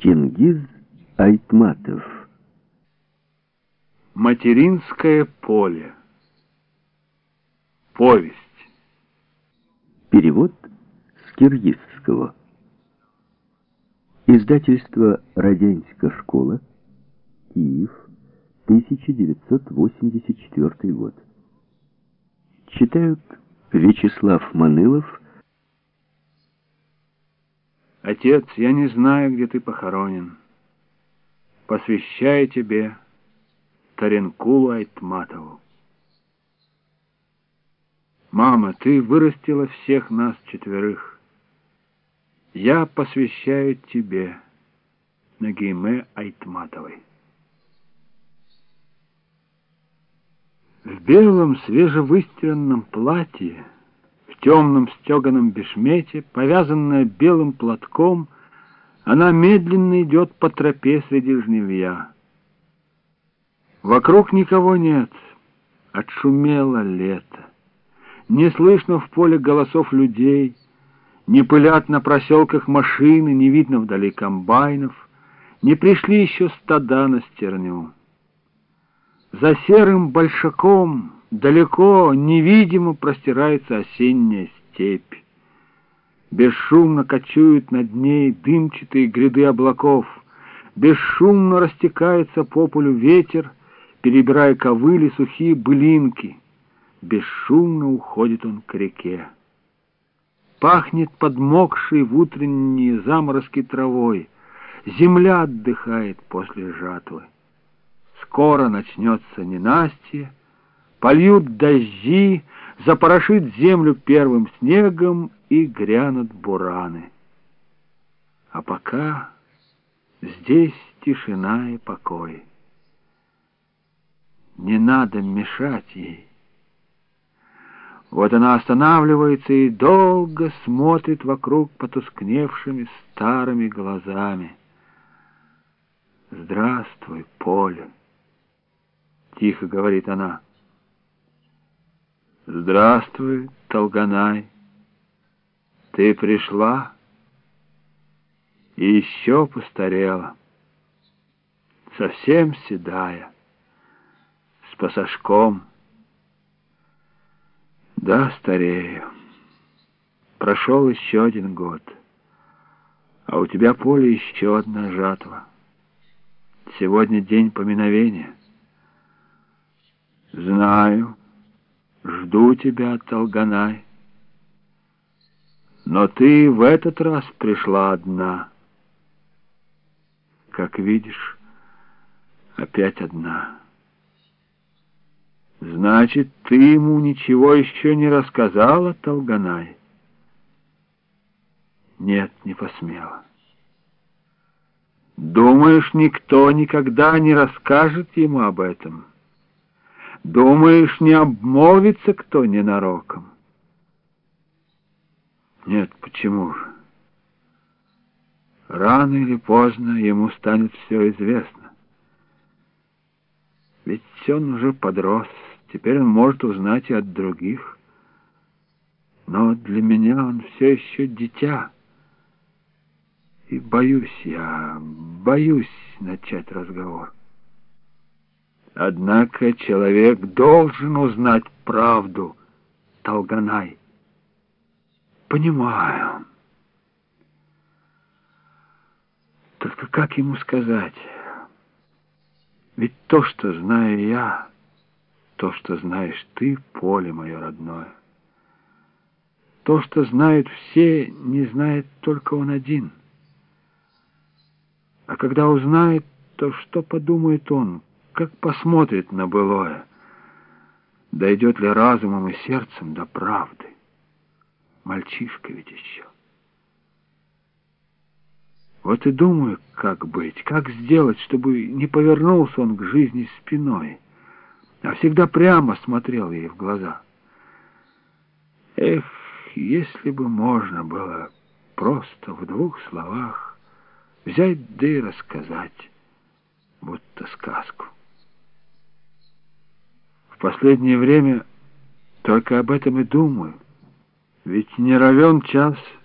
Чингиз Айтматов Материнское поле Повесть Перевод с киргизского Издательство «Родянська школа», Киев, 1984 год. Читают Вячеслав Манылов. Отец, я не знаю, где ты похоронен. Посвящаю тебе Таренкулу Айтматову. Мама, ты вырастила всех нас четверых. Я посвящаю тебе Нагиме Айтматовой. В белом свежевыстиранном платье, в темном стеганом бешмете, повязанная белым платком, она медленно идет по тропе среди жневья. Вокруг никого нет, отшумело лето. Не слышно в поле голосов людей, не пылят на проселках машины, не видно вдали комбайнов, не пришли еще стада на стерню. За серым большаком далеко, невидимо простирается осенняя степь. Бесшумно кочуют над ней дымчатые гряды облаков, бесшумно растекается по полю ветер, перебирая ковыли сухие былинки. Бесшумно уходит он к реке. Пахнет подмокшей в утренние заморозки травой. Земля отдыхает после жатвы. Скоро начнется ненастье, польют дожди, запорошит землю первым снегом и грянут бураны. А пока здесь тишина и покой. Не надо мешать ей. Вот она останавливается и долго смотрит вокруг потускневшими старыми глазами. «Здравствуй, поле!» — тихо говорит она. «Здравствуй, Толганай! Ты пришла и еще постарела, совсем седая, с пасашком». Да, старею. Прошел еще один год, а у тебя поле еще одна жатва. Сегодня день поминовения. Знаю, жду тебя, Толганай. Но ты в этот раз пришла одна. Как видишь, опять одна. Значит, ты ему ничего еще не рассказала, Толганай? Нет, не посмела. Думаешь, никто никогда не расскажет ему об этом? Думаешь, не обмолвится кто ненароком? Нет, почему же? Рано или поздно ему станет все известно. Ведь он уже подрос. Теперь он может узнать и от других. Но для меня он все еще дитя. И боюсь я, боюсь начать разговор. Однако человек должен узнать правду, Толганай. Понимаю. Только как ему сказать? Ведь то, что знаю я... То, что знаешь ты, поле мое родное. То, что знают все, не знает только он один. А когда узнает, то что подумает он, как посмотрит на былое? Дойдет ли разумом и сердцем до правды? Мальчишка ведь еще. Вот и думаю, как быть, как сделать, чтобы не повернулся он к жизни спиной а всегда прямо смотрел ей в глаза. Эх, если бы можно было просто в двух словах взять да и рассказать, будто сказку. Последнее время только об этом и думаю, ведь не равен час —